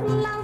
love.